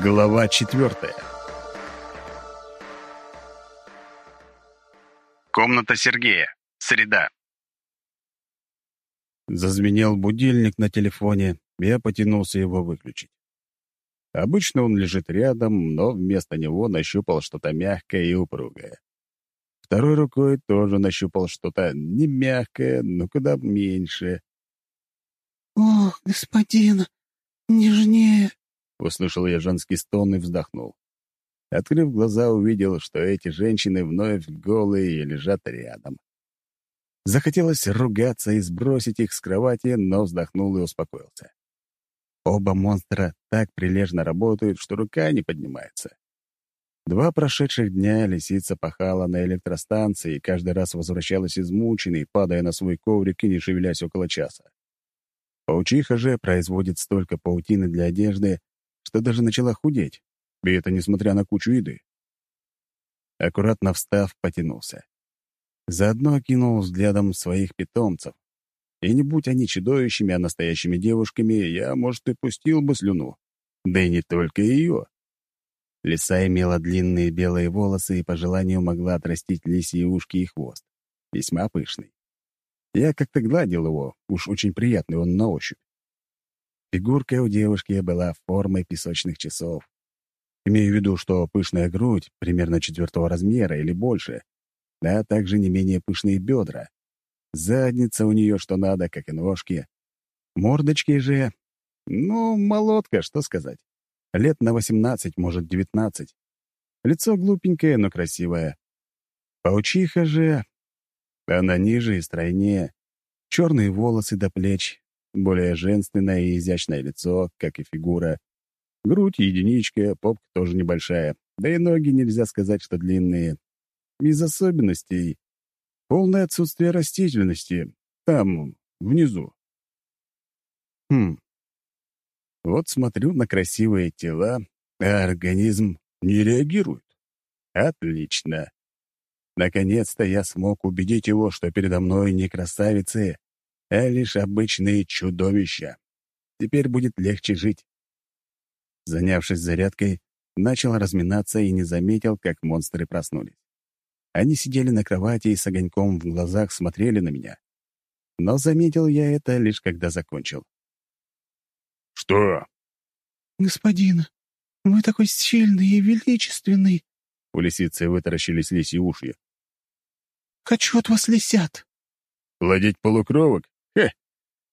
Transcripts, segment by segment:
Глава четвертая. Комната Сергея. Среда. Зазвенел будильник на телефоне, я потянулся его выключить. Обычно он лежит рядом, но вместо него нащупал что-то мягкое и упругое. Второй рукой тоже нащупал что-то не мягкое, но куда меньше. «Ох, господин, нежнее!» — услышал я женский стон и вздохнул. Открыв глаза, увидел, что эти женщины вновь голые и лежат рядом. Захотелось ругаться и сбросить их с кровати, но вздохнул и успокоился. Оба монстра так прилежно работают, что рука не поднимается. Два прошедших дня лисица пахала на электростанции и каждый раз возвращалась измученной, падая на свой коврик и не шевелясь около часа. Паучиха же производит столько паутины для одежды, что даже начала худеть, и это несмотря на кучу еды. Аккуратно встав, потянулся. Заодно окинул взглядом своих питомцев. И не будь они чудовищами, а настоящими девушками, я, может, и пустил бы слюну. Да и не только ее. Лиса имела длинные белые волосы и по желанию могла отрастить лисьи ушки и хвост. Весьма пышный. Я как-то гладил его, уж очень приятный он на ощупь. Фигурка у девушки была формой песочных часов. Имею в виду, что пышная грудь примерно четвертого размера или больше, а также не менее пышные бедра. Задница у нее что надо, как и ножки. Мордочки же... Ну, молодка, что сказать. Лет на 18, может, 19. Лицо глупенькое, но красивое. Паучиха же... Она ниже и стройнее. Черные волосы до плеч, более женственное и изящное лицо, как и фигура. Грудь единичка, попка тоже небольшая, да и ноги нельзя сказать, что длинные. Из особенностей — полное отсутствие растительности. Там, внизу. Хм, вот смотрю на красивые тела, а организм не реагирует. Отлично. Наконец-то я смог убедить его, что передо мной не красавицы, а лишь обычные чудовища. Теперь будет легче жить. Занявшись зарядкой, начал разминаться и не заметил, как монстры проснулись. Они сидели на кровати и с огоньком в глазах смотрели на меня. Но заметил я это лишь когда закончил. «Что?» «Господин, вы такой сильный и величественный!» У лисицы вытаращились лисьи уши. «Хочу от вас лисят!» «Плодить полукровок?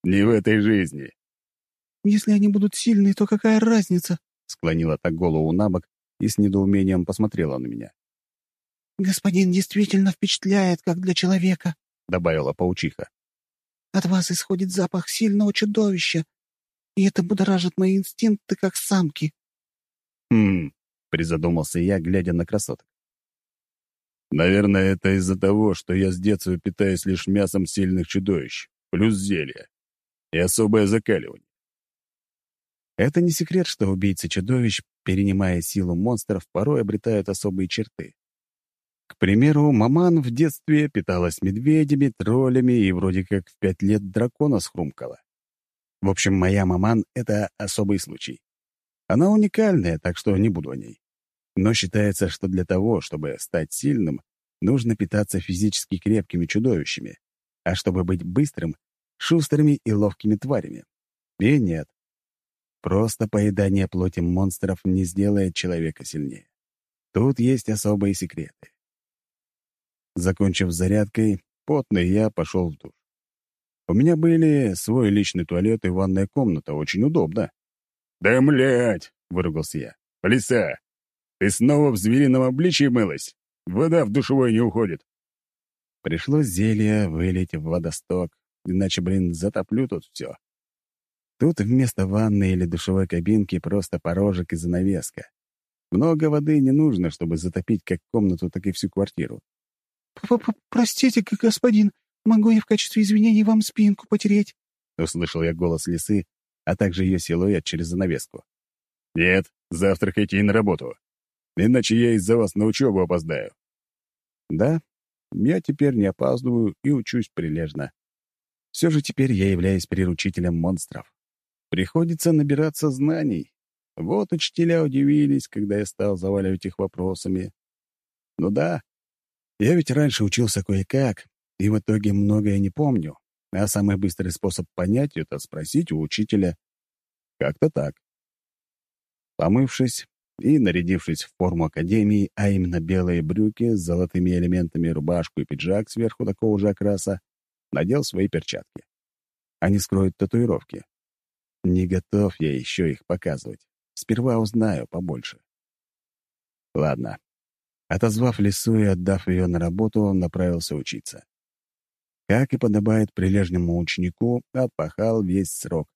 Не в этой жизни!» «Если они будут сильные, то какая разница?» Склонила так голову на бок и с недоумением посмотрела на меня. «Господин действительно впечатляет, как для человека», — добавила паучиха. «От вас исходит запах сильного чудовища, и это будоражит мои инстинкты, как самки». «Хм», — призадумался я, глядя на красоток. «Наверное, это из-за того, что я с детства питаюсь лишь мясом сильных чудовищ, плюс зелье и особое закаливание. Это не секрет, что убийцы чудовищ, перенимая силу монстров, порой обретают особые черты. К примеру, маман в детстве питалась медведями, троллями и вроде как в пять лет дракона схрумкала. В общем, моя маман — это особый случай. Она уникальная, так что не буду о ней. Но считается, что для того, чтобы стать сильным, нужно питаться физически крепкими чудовищами, а чтобы быть быстрым — шустрыми и ловкими тварями. И нет. Просто поедание плоти монстров не сделает человека сильнее. Тут есть особые секреты. Закончив зарядкой, потный я пошел в душ. У меня были свой личный туалет и ванная комната, очень удобно. «Да, млядь!» — выругался я. «Лиса, ты снова в зверином обличии мылась? Вода в душевой не уходит». Пришлось зелье вылить в водосток, иначе, блин, затоплю тут все. Тут вместо ванны или душевой кабинки просто порожек и занавеска. Много воды не нужно, чтобы затопить как комнату, так и всю квартиру. П -п «Простите, господин, Могу я в качестве извинений вам спинку потереть?» Услышал я голос лисы, а также ее силуэт через занавеску. «Нет, завтракайте и на работу. Иначе я из-за вас на учебу опоздаю». «Да, я теперь не опаздываю и учусь прилежно. Все же теперь я являюсь приручителем монстров. Приходится набираться знаний. Вот учителя удивились, когда я стал заваливать их вопросами. Ну да, я ведь раньше учился кое-как, и в итоге многое не помню. А самый быстрый способ понять — это спросить у учителя. Как-то так. Помывшись и нарядившись в форму академии, а именно белые брюки с золотыми элементами, рубашку и пиджак сверху такого же окраса, надел свои перчатки. Они скроют татуировки. Не готов я еще их показывать. Сперва узнаю побольше. Ладно. Отозвав лесу и отдав ее на работу, он направился учиться. Как и подобает прилежному ученику, отпахал весь срок.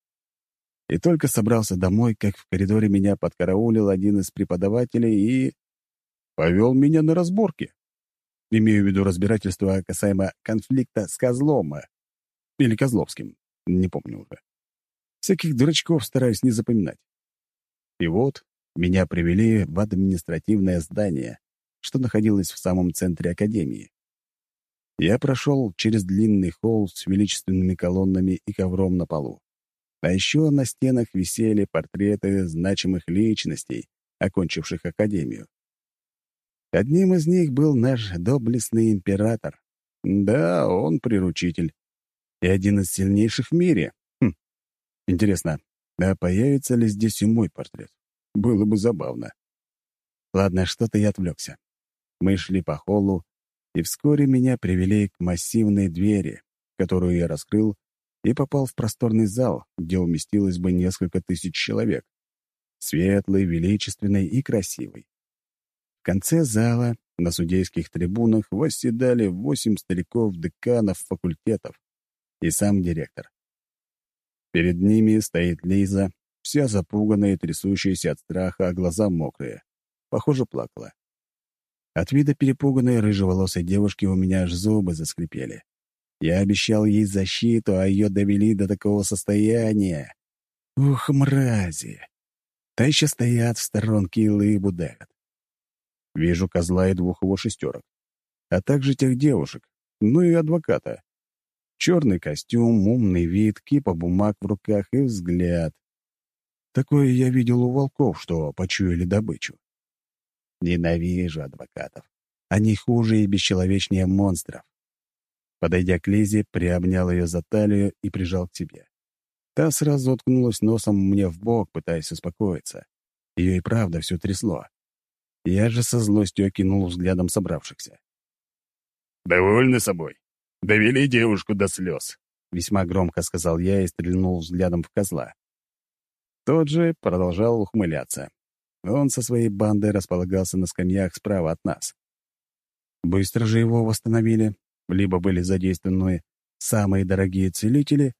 И только собрался домой, как в коридоре меня подкараулил один из преподавателей и... повел меня на разборки. Имею в виду разбирательство касаемо конфликта с Козлом. Или Козловским. Не помню уже. Всяких дурачков стараюсь не запоминать. И вот меня привели в административное здание, что находилось в самом центре академии. Я прошел через длинный холл с величественными колоннами и ковром на полу. А еще на стенах висели портреты значимых личностей, окончивших академию. Одним из них был наш доблестный император. Да, он приручитель. И один из сильнейших в мире. Хм. Интересно, а появится ли здесь и мой портрет? Было бы забавно. Ладно, что-то я отвлекся. Мы шли по холлу, и вскоре меня привели к массивной двери, которую я раскрыл и попал в просторный зал, где уместилось бы несколько тысяч человек. Светлый, величественный и красивый. В конце зала на судейских трибунах восседали восемь стариков-деканов факультетов и сам директор. Перед ними стоит Лиза, вся запуганная и трясущаяся от страха, а глаза мокрые. Похоже, плакала. От вида перепуганной рыжеволосой девушки у меня аж зубы заскрипели. Я обещал ей защиту, а ее довели до такого состояния. Ух, мрази! Та еще стоят в сторонке и лыбу давят. Вижу козла и двух его шестерок, а также тех девушек, ну и адвоката. Черный костюм, умный вид, кипа бумаг в руках и взгляд. Такое я видел у волков, что почуяли добычу. Ненавижу адвокатов. Они хуже и бесчеловечнее монстров. Подойдя к Лизе, приобнял ее за талию и прижал к себе. Та сразу уткнулась носом мне в бок, пытаясь успокоиться. Ее и правда все трясло. Я же со злостью окинул взглядом собравшихся. «Довольны собой? Довели девушку до слез», — весьма громко сказал я и стрельнул взглядом в козла. Тот же продолжал ухмыляться, он со своей бандой располагался на скамьях справа от нас. Быстро же его восстановили. Либо были задействованы самые дорогие целители,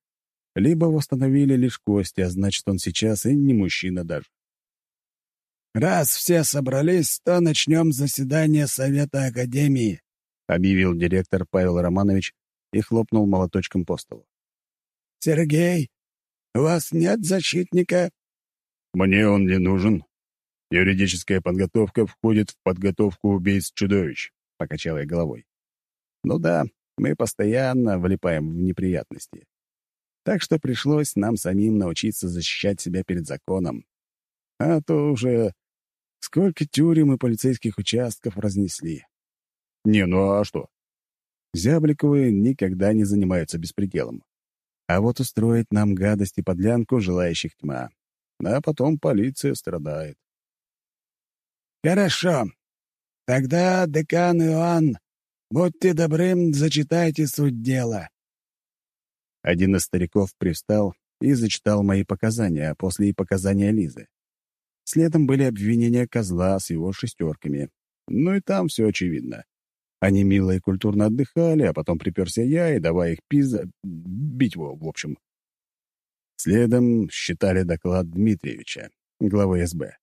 либо восстановили лишь кости, а значит, он сейчас и не мужчина даже. «Раз все собрались, то начнем заседание Совета Академии», объявил директор Павел Романович и хлопнул молоточком по столу. «Сергей, у вас нет защитника?» «Мне он не нужен», Юридическая подготовка входит в подготовку убийц-чудовищ», — покачал я головой. «Ну да, мы постоянно влипаем в неприятности. Так что пришлось нам самим научиться защищать себя перед законом. А то уже сколько тюрем и полицейских участков разнесли. Не, ну а что? Зябликовы никогда не занимаются беспределом. А вот устроить нам гадость и подлянку желающих тьма. А потом полиция страдает. «Хорошо. Тогда, декан Иоанн, будьте добрым, зачитайте суть дела». Один из стариков привстал и зачитал мои показания, а после и показания Лизы. Следом были обвинения козла с его шестерками. Ну и там все очевидно. Они мило и культурно отдыхали, а потом приперся я и давай их пиза... бить его, в общем. Следом считали доклад Дмитриевича, главы СБ.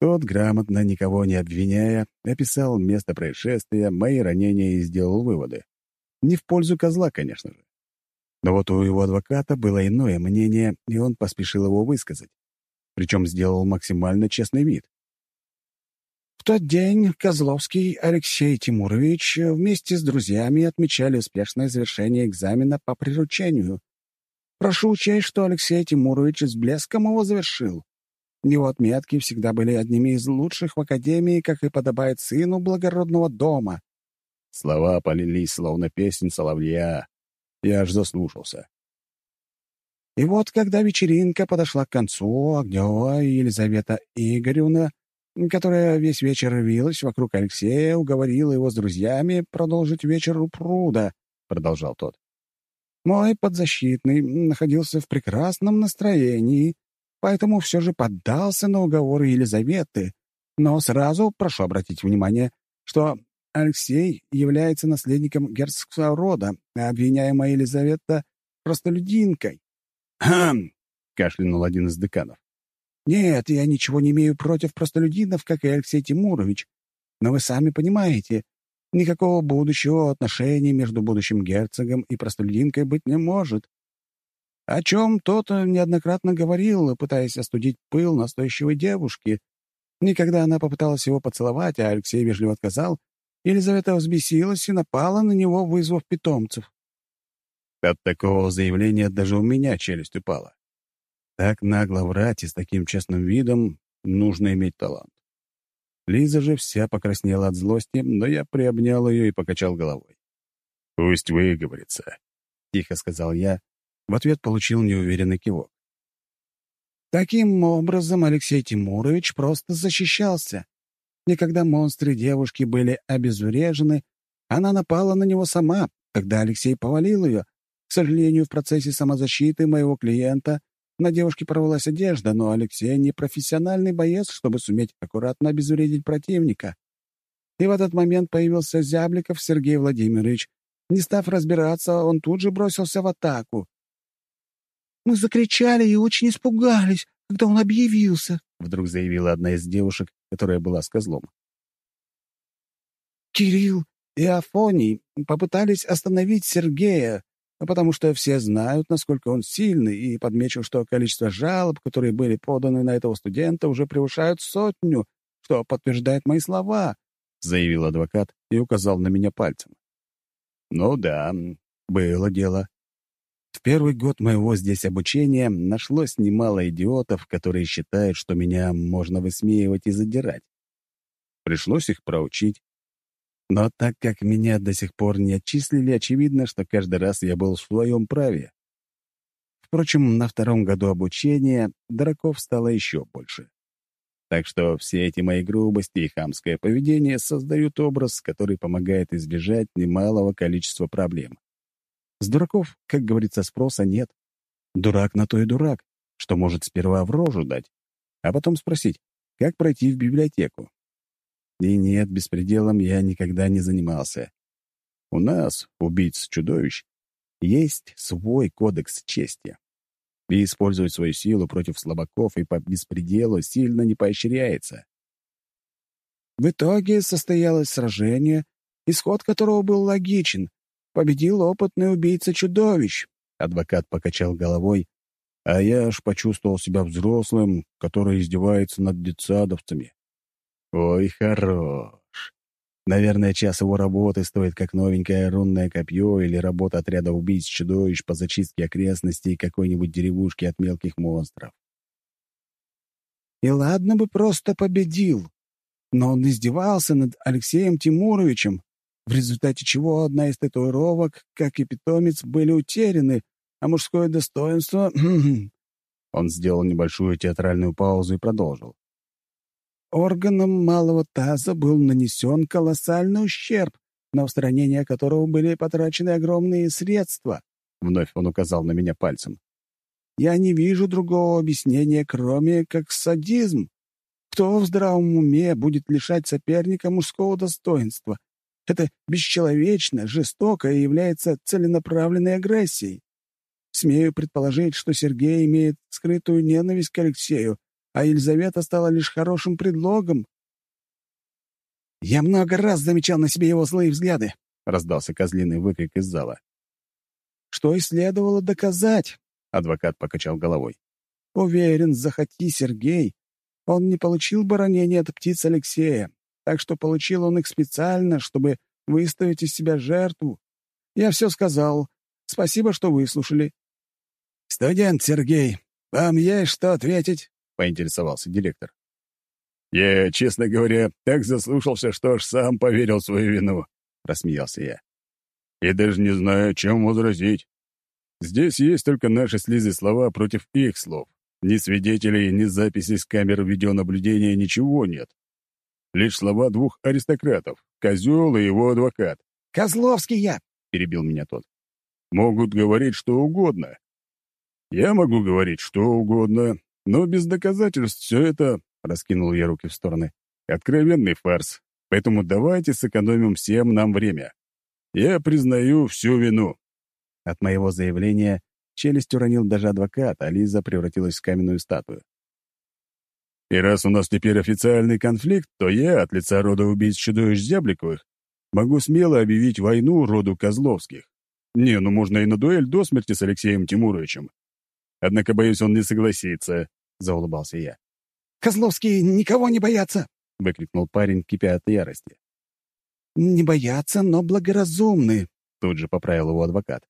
Тот, грамотно, никого не обвиняя, описал место происшествия, мои ранения и сделал выводы. Не в пользу козла, конечно же. Но вот у его адвоката было иное мнение, и он поспешил его высказать. Причем сделал максимально честный вид. В тот день Козловский Алексей Тимурович вместе с друзьями отмечали успешное завершение экзамена по приручению. Прошу учесть, что Алексей Тимурович с блеском его завершил. Его отметки всегда были одними из лучших в Академии, как и подобает сыну благородного дома». Слова полились, словно песнь соловья. Я аж заслушался. И вот, когда вечеринка подошла к концу, Огнева и Елизавета Игоревна, которая весь вечер вилась вокруг Алексея, уговорила его с друзьями продолжить вечер у пруда, — продолжал тот. Мой подзащитный находился в прекрасном настроении, поэтому все же поддался на уговоры Елизаветы, но сразу прошу обратить внимание, что Алексей является наследником герцогского рода, а обвиняемая Елизавета — простолюдинкой. «Хм!» — кашлянул один из деканов. «Нет, я ничего не имею против простолюдинов, как и Алексей Тимурович. Но вы сами понимаете, никакого будущего отношения между будущим герцогом и простолюдинкой быть не может. О чем тот неоднократно говорил, пытаясь остудить пыл настоящей девушки. Никогда она попыталась его поцеловать, а Алексей вежливо отказал, Елизавета взбесилась и напала на него, вызвав питомцев. От такого заявления даже у меня челюсть упала. Так нагло врать и с таким честным видом нужно иметь талант. Лиза же вся покраснела от злости, но я приобнял ее и покачал головой. «Пусть выговорится», — тихо сказал я. В ответ получил неуверенный кивок. Таким образом, Алексей Тимурович просто защищался. И когда монстры девушки были обезврежены, она напала на него сама, когда Алексей повалил ее, к сожалению, в процессе самозащиты моего клиента на девушке порвалась одежда, но Алексей не профессиональный боец, чтобы суметь аккуратно обезвредить противника. И в этот момент появился Зябликов Сергей Владимирович. Не став разбираться, он тут же бросился в атаку. «Мы закричали и очень испугались, когда он объявился», — вдруг заявила одна из девушек, которая была с козлом. «Кирилл и Афоний попытались остановить Сергея, а потому что все знают, насколько он сильный, и подмечу, что количество жалоб, которые были поданы на этого студента, уже превышают сотню, что подтверждает мои слова», — заявил адвокат и указал на меня пальцем. «Ну да, было дело. В первый год моего здесь обучения нашлось немало идиотов, которые считают, что меня можно высмеивать и задирать. Пришлось их проучить, но так как меня до сих пор не отчислили, очевидно, что каждый раз я был в своем праве. Впрочем, на втором году обучения дураков стало еще больше. Так что все эти мои грубости и хамское поведение создают образ, который помогает избежать немалого количества проблем. С дураков, как говорится, спроса нет. Дурак на то и дурак, что может сперва в рожу дать, а потом спросить, как пройти в библиотеку. И нет, беспределом я никогда не занимался. У нас, убийц-чудовищ, есть свой кодекс чести. И использовать свою силу против слабаков и по беспределу сильно не поощряется. В итоге состоялось сражение, исход которого был логичен. Победил опытный убийца-чудовищ. Адвокат покачал головой, а я аж почувствовал себя взрослым, который издевается над детсадовцами. Ой, хорош. Наверное, час его работы стоит как новенькое рунное копье или работа отряда убийц-чудовищ по зачистке окрестностей какой-нибудь деревушки от мелких монстров. И ладно бы просто победил, но он издевался над Алексеем Тимуровичем, в результате чего одна из татуировок, как и питомец, были утеряны, а мужское достоинство... Он сделал небольшую театральную паузу и продолжил органам малого таза был нанесен колоссальный ущерб, на устранение которого были потрачены огромные средства. Вновь он указал на меня пальцем. Я не вижу другого объяснения, кроме как садизм. Кто в здравом уме будет лишать соперника мужского достоинства? Это бесчеловечно, жестоко и является целенаправленной агрессией. Смею предположить, что Сергей имеет скрытую ненависть к Алексею, а Елизавета стала лишь хорошим предлогом. «Я много раз замечал на себе его злые взгляды», — раздался козлиный выкрик из зала. «Что и следовало доказать», — адвокат покачал головой. «Уверен, захоти Сергей, он не получил бы ранения от птиц Алексея, так что получил он их специально, чтобы выставить из себя жертву. Я все сказал. Спасибо, что выслушали». «Студент Сергей, вам есть что ответить?» — поинтересовался директор. «Я, честно говоря, так заслушался, что аж сам поверил в свою вину», — рассмеялся я. «И даже не знаю, чем возразить. Здесь есть только наши слезы слова против их слов. Ни свидетелей, ни записей с камер видеонаблюдения ничего нет. Лишь слова двух аристократов — козел и его адвокат. «Козловский я!» — перебил меня тот. «Могут говорить что угодно. Я могу говорить что угодно, но без доказательств все это, — раскинул я руки в стороны, — откровенный фарс. Поэтому давайте сэкономим всем нам время. Я признаю всю вину». От моего заявления челюсть уронил даже адвокат, а Лиза превратилась в каменную статую. И раз у нас теперь официальный конфликт, то я, от лица рода убийц чудовищ Зябликовых, могу смело объявить войну роду Козловских. Не, ну можно и на дуэль до смерти с Алексеем Тимуровичем. Однако, боюсь, он не согласится, — заулыбался я. «Козловские никого не боятся!» — выкрикнул парень, кипя от ярости. «Не боятся, но благоразумны», — тут же поправил его адвокат.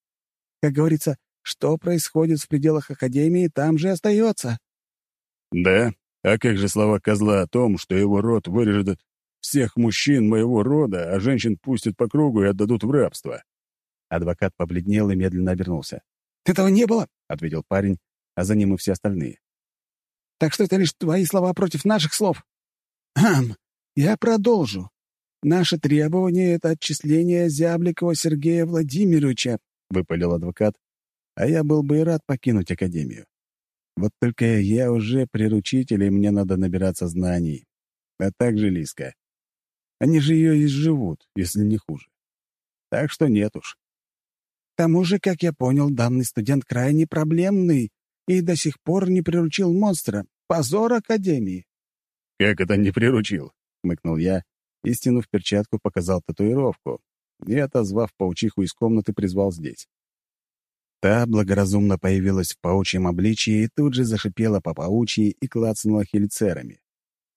«Как говорится, что происходит в пределах Академии, там же остается». «Да? А как же слова козла о том, что его род вырежет всех мужчин моего рода, а женщин пустят по кругу и отдадут в рабство?» Адвокат побледнел и медленно обернулся. «Этого не было», — ответил парень, а за ним и все остальные. «Так что это лишь твои слова против наших слов». «Хм, я продолжу. Наше требование — это отчисление Зябликова Сергея Владимировича», — выпалил адвокат, а я был бы и рад покинуть Академию. Вот только я уже приручитель, и мне надо набираться знаний. А также Лиска. Они же ее изживут, если не хуже. Так что нет уж. К тому же, как я понял, данный студент крайне проблемный и до сих пор не приручил монстра. Позор Академии. «Как это не приручил?» — хмыкнул я и, стянув перчатку, показал татуировку и, отозвав паучиху из комнаты, призвал здесь. Та благоразумно появилась в паучьем обличии и тут же зашипела по паучьи и клацнула хелицерами.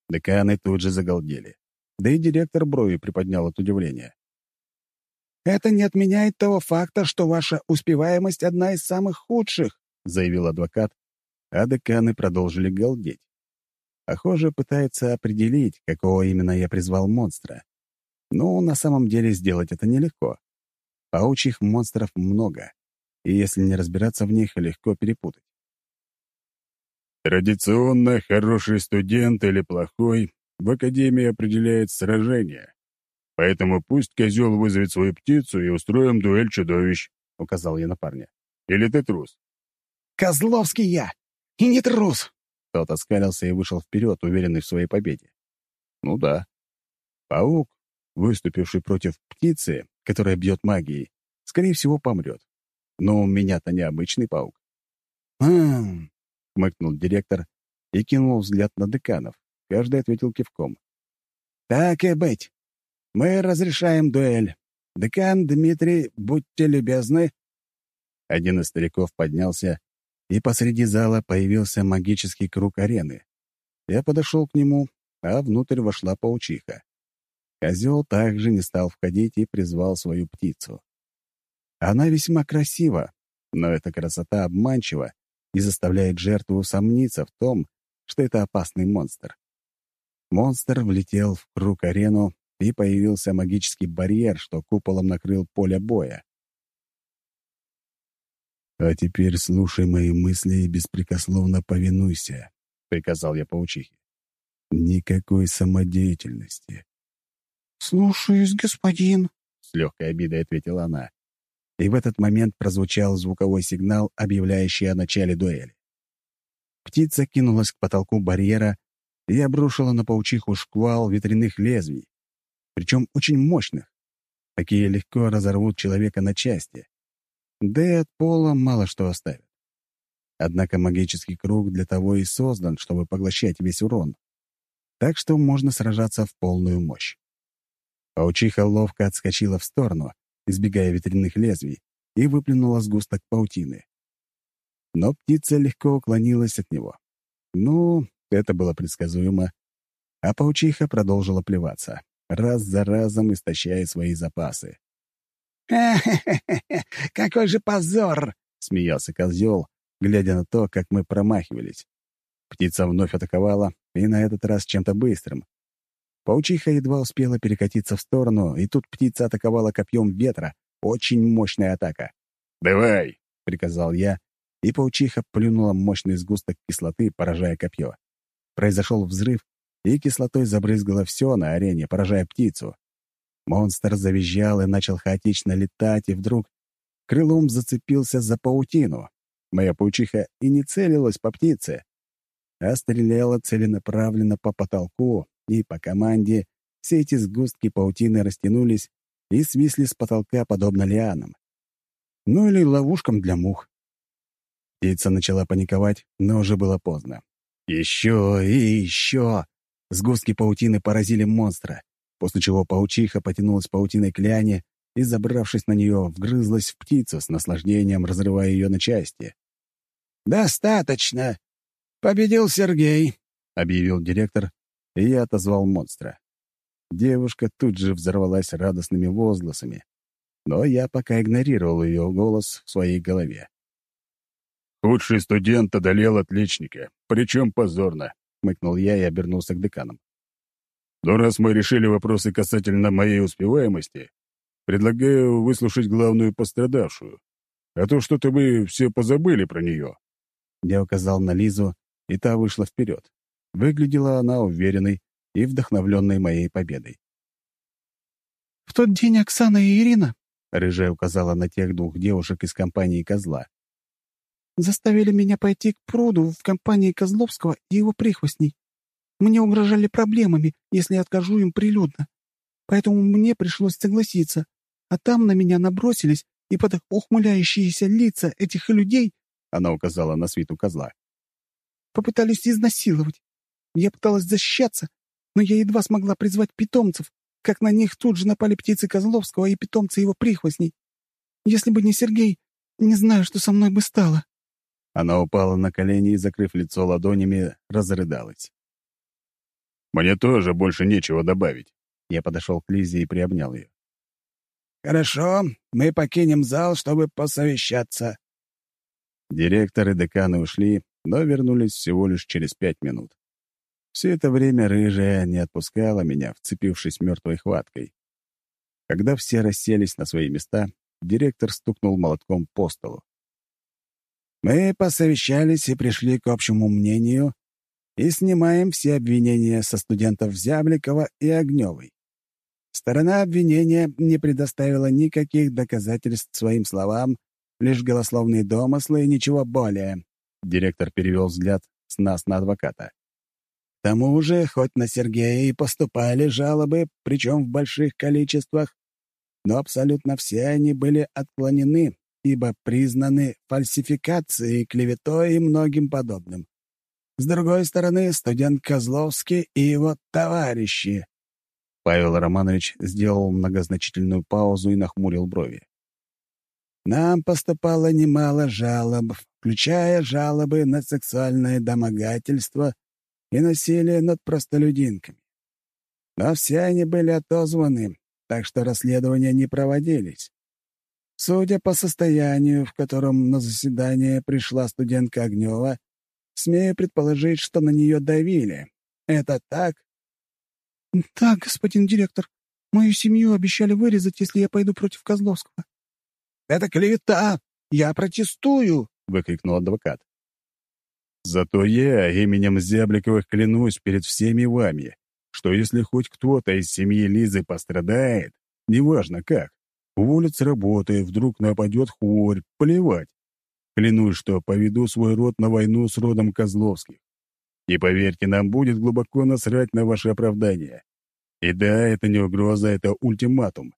Деканы тут же загалдели. Да и директор брови приподнял от удивления. «Это не отменяет того факта, что ваша успеваемость одна из самых худших», заявил адвокат, а деканы продолжили галдеть. Похоже, пытается определить, какого именно я призвал монстра. Ну, на самом деле сделать это нелегко. Паучьих монстров много и если не разбираться в них, легко перепутать. Традиционно хороший студент или плохой в Академии определяет сражение. Поэтому пусть козел вызовет свою птицу и устроим дуэль чудовищ, — указал я на парня. Или ты трус? Козловский я! И не трус! Тот оскалился и вышел вперед, уверенный в своей победе. Ну да. Паук, выступивший против птицы, которая бьет магией, скорее всего, помрет. Но у меня-то необычный паук. «Хм...» — хмыкнул директор и кинул взгляд на деканов. Каждый ответил кивком. «Так и быть. Мы разрешаем дуэль. Декан Дмитрий, будьте любезны». Один из стариков поднялся, и посреди зала появился магический круг арены. Я подошел к нему, а внутрь вошла паучиха. Козел также не стал входить и призвал свою птицу. Она весьма красива, но эта красота обманчива и заставляет жертву сомниться в том, что это опасный монстр. Монстр влетел в круг-арену, и появился магический барьер, что куполом накрыл поле боя. «А теперь слушай мои мысли и беспрекословно повинуйся», — приказал я паучихе. «Никакой самодеятельности». «Слушаюсь, господин», — с легкой обидой ответила она и в этот момент прозвучал звуковой сигнал, объявляющий о начале дуэли. Птица кинулась к потолку барьера и обрушила на паучиху шквал ветряных лезвий, причем очень мощных. Такие легко разорвут человека на части. Да и от пола мало что оставят. Однако магический круг для того и создан, чтобы поглощать весь урон. Так что можно сражаться в полную мощь. Паучиха ловко отскочила в сторону, избегая ветряных лезвий, и выплюнула сгусток паутины. Но птица легко уклонилась от него. Ну, это было предсказуемо. А паучиха продолжила плеваться, раз за разом истощая свои запасы. «Ха-ха-ха! Какой же позор!» — смеялся козел, глядя на то, как мы промахивались. Птица вновь атаковала, и на этот раз чем-то быстрым. Паучиха едва успела перекатиться в сторону, и тут птица атаковала копьем ветра. Очень мощная атака. «Давай!» — приказал я, и паучиха плюнула мощный сгусток кислоты, поражая копье. Произошел взрыв, и кислотой забрызгало все на арене, поражая птицу. Монстр завизжал и начал хаотично летать, и вдруг крылом зацепился за паутину. Моя паучиха и не целилась по птице, а стреляла целенаправленно по потолку, и по команде все эти сгустки паутины растянулись и свисли с потолка, подобно лианам. Ну или ловушкам для мух. Птица начала паниковать, но уже было поздно. Еще и еще! Сгустки паутины поразили монстра, после чего паучиха потянулась паутиной к лиане и, забравшись на нее, вгрызлась в птицу с наслаждением, разрывая ее на части. «Достаточно! Победил Сергей!» — объявил директор, и я отозвал монстра. Девушка тут же взорвалась радостными возгласами, но я пока игнорировал ее голос в своей голове. «Худший студент одолел отличника, причем позорно», — мыкнул я и обернулся к деканам. «Но раз мы решили вопросы касательно моей успеваемости, предлагаю выслушать главную пострадавшую, а то что-то вы все позабыли про нее». Я указал на Лизу, и та вышла вперед. Выглядела она уверенной и вдохновленной моей победой. «В тот день Оксана и Ирина», — рыжая указала на тех двух девушек из компании «Козла», заставили меня пойти к пруду в компании Козловского и его прихвостней. Мне угрожали проблемами, если я откажу им прилюдно. Поэтому мне пришлось согласиться. А там на меня набросились, и под ухмыляющиеся лица этих людей, — она указала на свиту козла, — попытались изнасиловать. Я пыталась защищаться, но я едва смогла призвать питомцев, как на них тут же напали птицы Козловского и питомцы его прихвостней. Если бы не Сергей, не знаю, что со мной бы стало. Она упала на колени и, закрыв лицо ладонями, разрыдалась. «Мне тоже больше нечего добавить». Я подошел к Лизе и приобнял ее. «Хорошо, мы покинем зал, чтобы посовещаться». Директор и деканы ушли, но вернулись всего лишь через пять минут. Все это время рыжая не отпускала меня, вцепившись мертвой хваткой. Когда все расселись на свои места, директор стукнул молотком по столу. Мы посовещались и пришли к общему мнению и снимаем все обвинения со студентов Зябликова и Огневой. Сторона обвинения не предоставила никаких доказательств своим словам, лишь голословные домыслы и ничего более. Директор перевел взгляд с нас на адвоката. К тому же, хоть на Сергея и поступали жалобы, причем в больших количествах, но абсолютно все они были отклонены ибо признаны фальсификацией, клеветой и многим подобным. С другой стороны, студент Козловский и его товарищи. Павел Романович сделал многозначительную паузу и нахмурил брови. Нам поступало немало жалоб, включая жалобы на сексуальное домогательство и насилие над простолюдинками. Но все они были отозваны, так что расследования не проводились. Судя по состоянию, в котором на заседание пришла студентка Огнева, смею предположить, что на нее давили. Это так? «Да, господин директор. Мою семью обещали вырезать, если я пойду против Козловского». «Это клевета! Я протестую!» — выкрикнул адвокат. «Зато я именем Зябликовых клянусь перед всеми вами, что если хоть кто-то из семьи Лизы пострадает, неважно как, Уволят с работы, вдруг нападет хворь, плевать. Клянусь, что поведу свой род на войну с родом Козловских. И поверьте, нам будет глубоко насрать на ваше оправдание. И да, это не угроза, это ультиматум.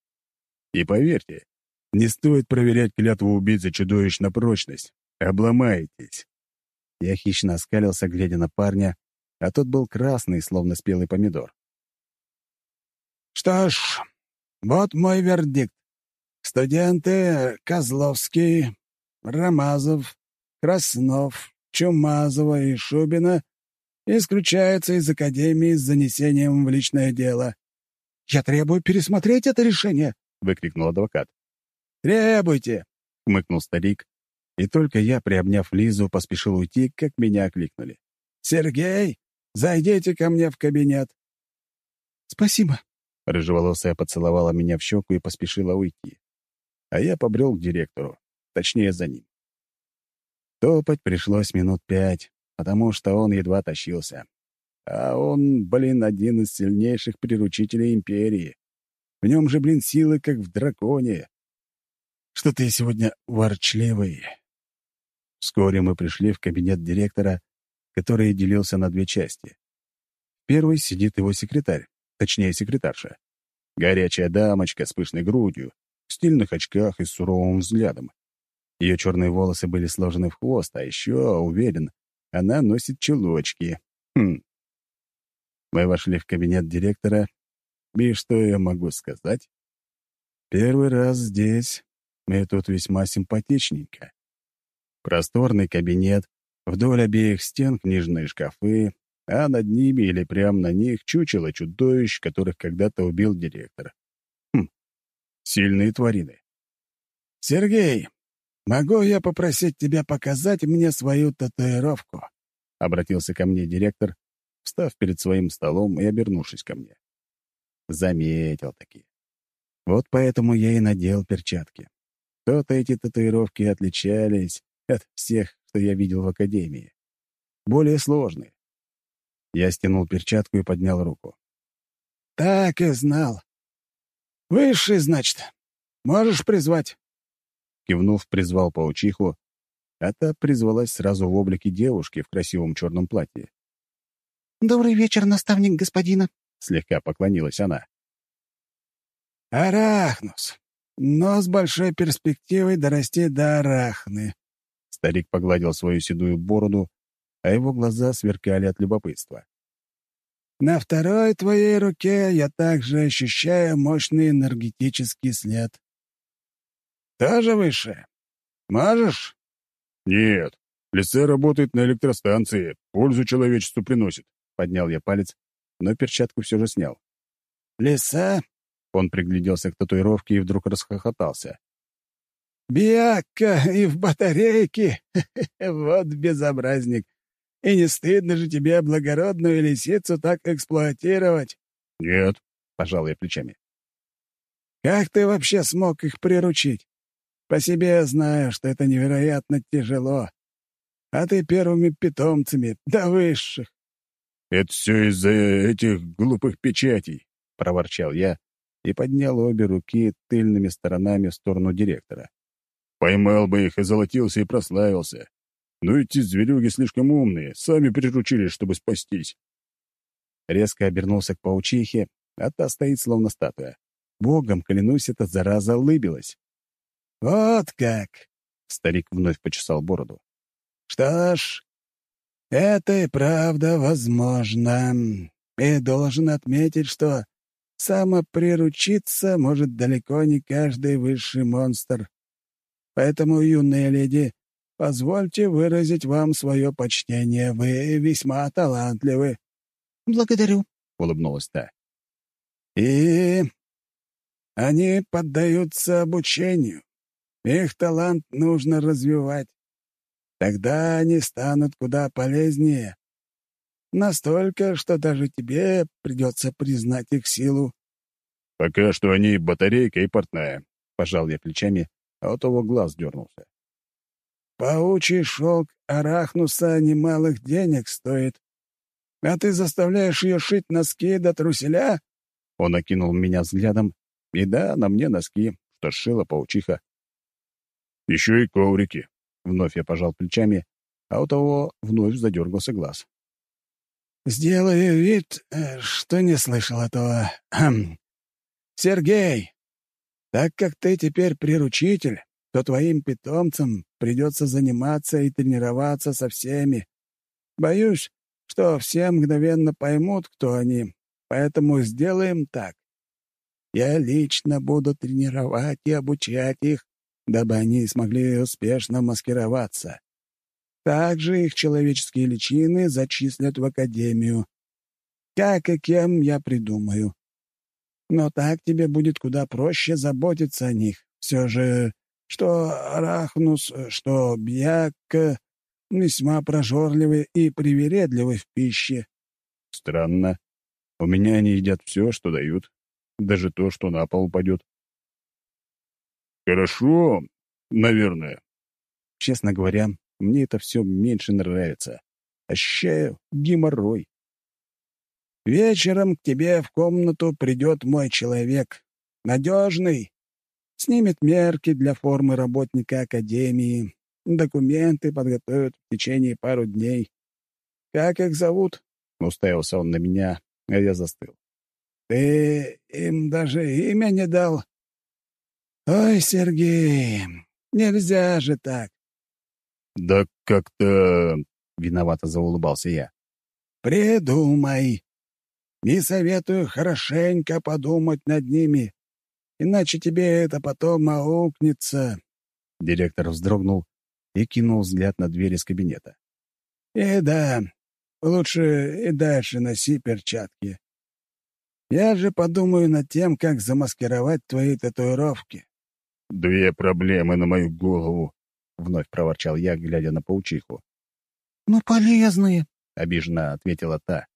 И поверьте, не стоит проверять клятву убийцы чудовищ на прочность. Обломаетесь. Я хищно оскалился, глядя на парня, а тот был красный, словно спелый помидор. «Что ж, вот мой вердикт. Студенты Козловский, Ромазов, Краснов, Чумазова и Шубина исключаются из Академии с занесением в личное дело. «Я требую пересмотреть это решение!» — выкрикнул адвокат. «Требуйте!» — хмыкнул старик, и только я, приобняв Лизу, поспешил уйти, как меня окликнули. Сергей, зайдите ко мне в кабинет». «Спасибо». Рыжеволосая поцеловала меня в щеку и поспешила уйти. А я побрел к директору, точнее, за ним. Топать пришлось минут пять, потому что он едва тащился. А он, блин, один из сильнейших приручителей империи. В нем же, блин, силы, как в драконе. Что-то я сегодня ворчливый. Вскоре мы пришли в кабинет директора, который делился на две части. Первый сидит его секретарь, точнее, секретарша. Горячая дамочка с пышной грудью, в стильных очках и с суровым взглядом. Ее черные волосы были сложены в хвост, а еще, уверен, она носит чулочки. Хм. Мы вошли в кабинет директора, и что я могу сказать? Первый раз здесь, и тут весьма симпатичненько. Просторный кабинет, вдоль обеих стен книжные шкафы, а над ними или прямо на них чучело чудовищ, которых когда-то убил директор. Сильные тварины. «Сергей, могу я попросить тебя показать мне свою татуировку?» — обратился ко мне директор, встав перед своим столом и обернувшись ко мне. Заметил таки. Вот поэтому я и надел перчатки. То-то эти татуировки отличались от всех, что я видел в академии. Более сложные. Я стянул перчатку и поднял руку. «Так и знал. Высший, значит. Можешь призвать?» Кивнув, призвал паучиху, а та призвалась сразу в облике девушки в красивом черном платье. «Добрый вечер, наставник господина», — слегка поклонилась она. «Арахнус, но с большой перспективой дорасти до арахны». Старик погладил свою седую бороду, а его глаза сверкали от любопытства. «На второй твоей руке я также ощущаю мощный энергетический след. Тоже выше? Можешь?» «Нет. Лице работает на электростанции, пользу человечеству приносит. Поднял я палец, но перчатку все же снял. «Лиса?» Он пригляделся к татуировке и вдруг расхохотался. «Биакка и в батарейке! Вот безобразник! И не стыдно же тебе благородную лисицу так эксплуатировать?» «Нет», — пожал я плечами. «Как ты вообще смог их приручить? По себе знаю, что это невероятно тяжело. А ты первыми питомцами, до высших. «Это все из-за этих глупых печатей», — проворчал я и поднял обе руки тыльными сторонами в сторону директора. «Поймал бы их и золотился и прославился. Но эти зверюги слишком умные, сами приручились, чтобы спастись». Резко обернулся к паучихе, а та стоит словно статуя. Богом, клянусь, эта зараза улыбилась. «Вот как!» — старик вновь почесал бороду. «Что ж, это и правда возможно. И должен отметить, что самоприручиться может далеко не каждый высший монстр. Поэтому, юные леди, позвольте выразить вам свое почтение. Вы весьма талантливы. «Благодарю», — улыбнулась та. «И они поддаются обучению. Их талант нужно развивать. Тогда они станут куда полезнее. Настолько, что даже тебе придется признать их силу. Пока что они батарейка и портная. Пожал я плечами, а от того глаз дернулся. Паучий шелк арахнуса немалых денег стоит. А ты заставляешь ее шить носки до труселя? Он окинул меня взглядом, и да, на мне носки, что сшила паучиха. Еще и коврики. Вновь я пожал плечами, а у того вновь задергался глаз. «Сделаю вид, э, что не слышал этого. Сергей, так как ты теперь приручитель, то твоим питомцам придется заниматься и тренироваться со всеми. Боюсь, что все мгновенно поймут, кто они, поэтому сделаем так. Я лично буду тренировать и обучать их, дабы они смогли успешно маскироваться. Также их человеческие личины зачислят в академию. Как и кем я придумаю. Но так тебе будет куда проще заботиться о них. Все же, что Арахнус, что Бьяк, весьма прожорливы и привередливы в пище». «Странно. У меня они едят все, что дают, даже то, что на пол упадет». «Хорошо, наверное». Честно говоря, мне это все меньше нравится. Ощущаю геморрой. «Вечером к тебе в комнату придет мой человек. Надежный. Снимет мерки для формы работника академии. Документы подготовят в течение пару дней. Как их зовут?» Уставился он на меня, а я застыл. «Ты им даже имя не дал?» «Ой, Сергей, нельзя же так!» «Да как-то...» — виновато заулыбался я. «Придумай. И советую хорошенько подумать над ними, иначе тебе это потом аукнется». Директор вздрогнул и кинул взгляд на дверь из кабинета. «И да, лучше и дальше носи перчатки. Я же подумаю над тем, как замаскировать твои татуировки». «Две проблемы на мою голову», — вновь проворчал я, глядя на паучиху. «Ну, полезные», — обиженно ответила та.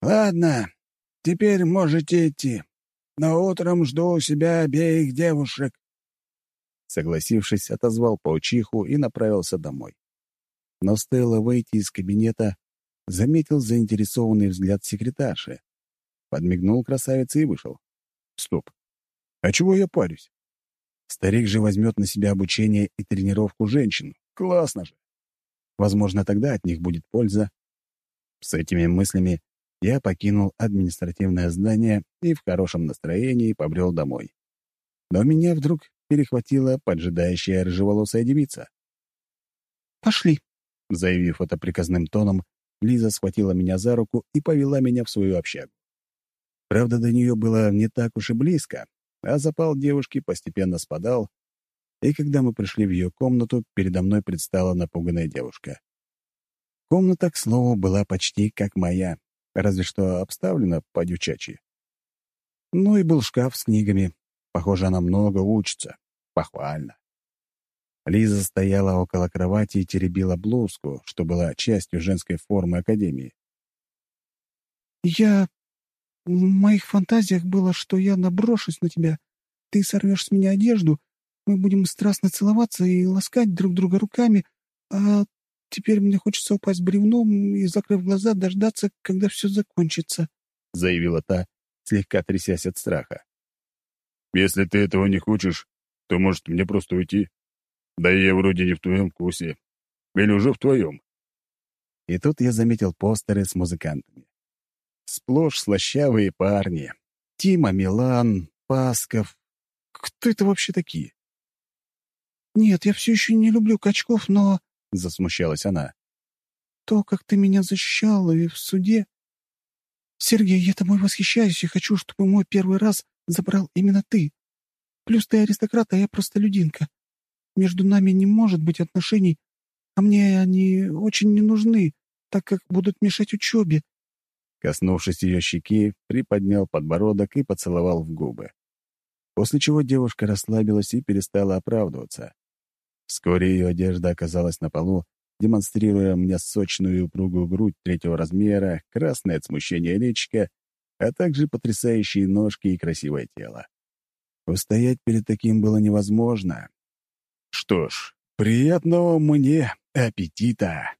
«Ладно, теперь можете идти. Но утром жду у себя обеих девушек». Согласившись, отозвал паучиху и направился домой. Но стоило выйти из кабинета, заметил заинтересованный взгляд секретарши. Подмигнул красавице и вышел. Стоп. А чего я парюсь? Старик же возьмет на себя обучение и тренировку женщин. Классно же. Возможно, тогда от них будет польза. С этими мыслями я покинул административное здание и в хорошем настроении побрел домой. Но меня вдруг перехватила поджидающая рыжеволосая девица. «Пошли», — заявив это приказным тоном, Лиза схватила меня за руку и повела меня в свою общагу. Правда, до нее было не так уж и близко, а запал девушки постепенно спадал, и когда мы пришли в ее комнату, передо мной предстала напуганная девушка. Комната, к слову, была почти как моя, разве что обставлена по-дючачьи. Ну и был шкаф с книгами. Похоже, она много учится. Похвально. Лиза стояла около кровати и теребила блузку, что была частью женской формы Академии. «Я... В моих фантазиях было, что я наброшусь на тебя, ты сорвешь с меня одежду, мы будем страстно целоваться и ласкать друг друга руками, а Теперь мне хочется упасть бревном и, закрыв глаза, дождаться, когда все закончится», — заявила та, слегка трясясь от страха. «Если ты этого не хочешь, то, может, мне просто уйти? Да и я вроде не в твоем вкусе. Или уже в твоем». И тут я заметил постеры с музыкантами. Сплошь слащавые парни. Тима Милан, Пасков. Кто это вообще такие? «Нет, я все еще не люблю качков, но...» — засмущалась она. «То, как ты меня защищал и в суде...» «Сергей, я тобой восхищаюсь и хочу, чтобы мой первый раз забрал именно ты. Плюс ты аристократ, а я просто людинка. Между нами не может быть отношений, а мне они очень не нужны, так как будут мешать учебе». Коснувшись ее щеки, приподнял подбородок и поцеловал в губы. После чего девушка расслабилась и перестала оправдываться. Вскоре ее одежда оказалась на полу, демонстрируя мне сочную и упругую грудь третьего размера, красное от смущения личико, а также потрясающие ножки и красивое тело. Устоять перед таким было невозможно. Что ж, приятного мне аппетита!